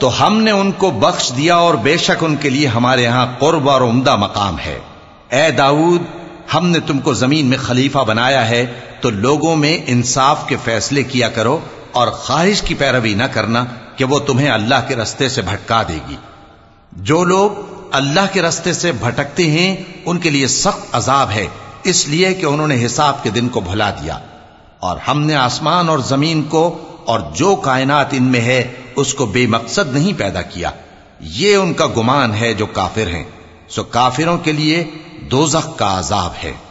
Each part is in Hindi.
तो हमने उनको बख्श दिया और बेशक उनके लिए हमारे यहां कुर्ब और उम्दा मकाम है ए दाऊद हमने तुमको जमीन में खलीफा बनाया है तो लोगों में इंसाफ के फैसले किया करो और ख्वाहिश की पैरवी न करना कि वो तुम्हें अल्लाह के रस्ते से भटका देगी जो लोग अल्लाह के रस्ते से भटकते हैं, उनके लिए सख्त अजाब है, इसलिए कि उन्होंने हिसाब के दिन को भुला दिया। और हमने आसमान और ज़मीन को और जो कायनात इनमें है, उसको बेमकसद नहीं पैदा किया। ये उनका गुमान है जो काफिर हैं। सो काफिरों के लिए दोजख का अजाब है।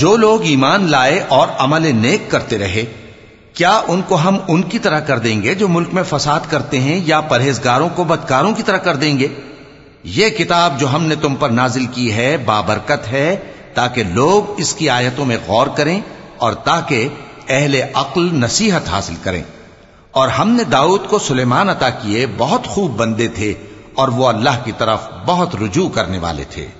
जो लोग ईमान लाए और अमल नेक करते रहे, क्या उनको हम उनकी तरह कर देंगे जो मुल्क में फसाद करते हैं या परहेजगारों को बदकारों की तरह कर देंगे? ये किताब जो हमने तुम पर नाजिल की है बाबरकत है, ताकि लोग इसकी आयतों में गौर करें और ताकि अहले अक्ल नसीहत हासिल करें। और हमने दाऊद को सुलेमान अता किए, बहुत खूब बंदे थे और वो अल्लाह की तरफ़ बहुत रुजू करने वाले थे।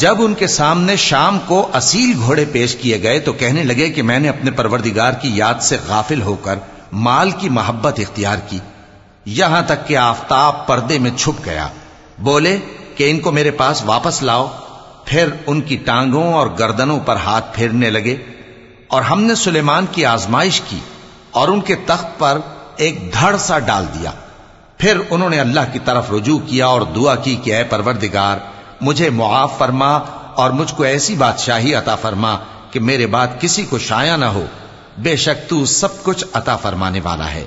जब उनके सामने शाम को असील घोड़े पेश किए गए तो कहने लगे कि मैंने अपने परवरदिगार की याद से गाफिल होकर माल की मोहब्बत इख्तियार की। यहाँ तक कि आफताब पर्दे में छुप गया। बोले कि इनको मेरे पास वापस लाओ। फिर उनकी टांगों और गर्दनों पर हाथ फेरने लगे और हमने सुलेमान की आजमाइश की और उनके तख्त पर एक धड़ सा डाल दिया। फिर उन्होंने अल्लाह की तरफ़ रुजू किया और दुआ की कि अय परवरदिगार, मुझे मुआफ फरमा और मुझको ऐसी बादशाही अता फरमा कि मेरे बाद किसी को शाया ना हो। बेशक तू सब कुछ अता फरमाने वाला है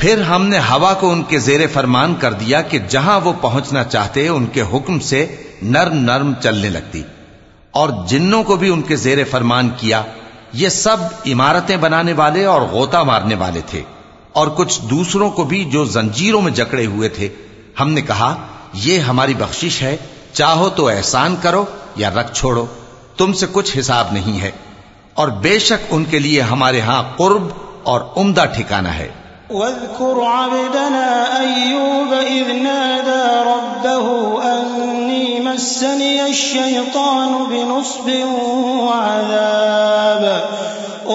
फिर हमने हवा को उनके जेरे फरमान कर दिया कि जहां वो पहुंचना चाहते उनके हुक्म से नर्म नर्म चलने लगती और जिन्नों को भी उनके जेरे फरमान किया ये सब इमारतें बनाने वाले और गोता मारने वाले थे और कुछ दूसरों को भी जो जंजीरों में जकड़े हुए थे। हमने कहा यह हमारी बख्शिश है। चाहो तो एहसान करो या रख छोड़ो। तुमसे कुछ हिसाब नहीं है। और बेशक उनके लिए हमारे यहाँ कुर्ब और उम्दा ठिकाना है।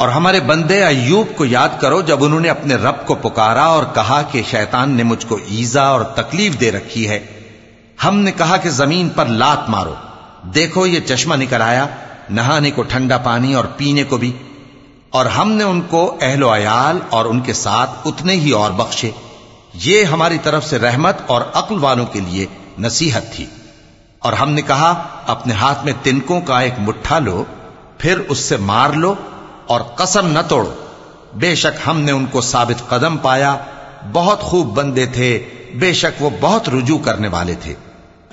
और हमारे बंदे अयूब को याद करो जब उन्होंने अपने रब को पुकारा और कहा कि शैतान ने मुझको ईजा और तकलीफ़ दे रखी है। हमने कहा कि ज़मीन पर लात मारो। देखो, ये चश्मा निकल आया, नहाने को ठंडा पानी और पीने को भी। और हमने उनको अहलो अयाल और उनके साथ उतने ही और बख्शे। ये हमारी तरफ़ से रहमत और अक्ल वालों के लिए नसीहत थी। और हमने कहा, अपने हाथ में तिनकों का एक मुट्ठा लो। फिर उससे मार लो और कसम न तोड़ो। बेशक हमने उनको साबित कदम पाया। बहुत खूब बंदे थे। बेशक वो बहुत रुजू करने वाले थे।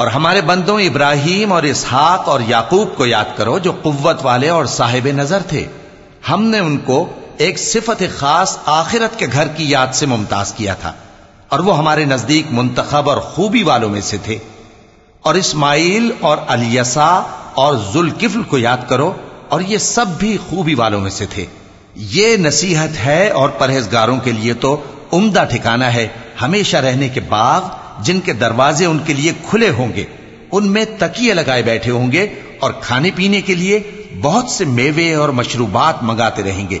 और हमारे बंदों इब्राहिम और इसहाक और याकूब को याद करो जो कुव्वत वाले और साहिब नजर थे हमने उनको एक सिफत खास आखिरत के घर की याद से मुमताज़ किया था और वो हमारे नज़दीक मुंतखब और खूबी वालों में से थे। और इस्माइल और अलियसा और जुलकिफ्ल को याद करो और ये सब भी खूबी वालों में से थे। ये नसीहत है और परहेजगारों के लिए तो उम्दा ठिकाना है। हमेशा रहने के बाग जिनके दरवाजे उनके लिए खुले होंगे, उनमें तकिए लगाए बैठे होंगे और खाने पीने के लिए बहुत से मेवे और मशरूबात मंगाते रहेंगे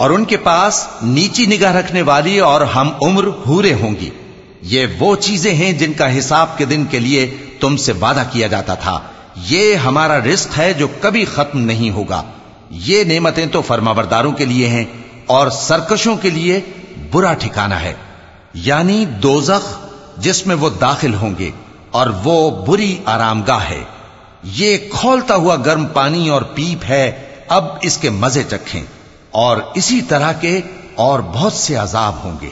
और उनके पास नीची निगाह रखने वाली और हम उम्र हूरे होंगी ये वो चीजें हैं जिनका हिसाब के दिन के लिए तुमसे वादा किया जाता था ये हमारा रिस्क है जो कभी खत्म नहीं होगा ये नेमतें तो फर्माबरदारों के लिए हैं और सरकशों के लिए बुरा ठिकाना है। यानी दोजख जिसमें वो दाखिल होंगे और वो बुरी आरामगाह है। ये खोलता हुआ गर्म पानी और पीप है, अब इसके मज़े चखें और इसी तरह के और बहुत से अजाब होंगे।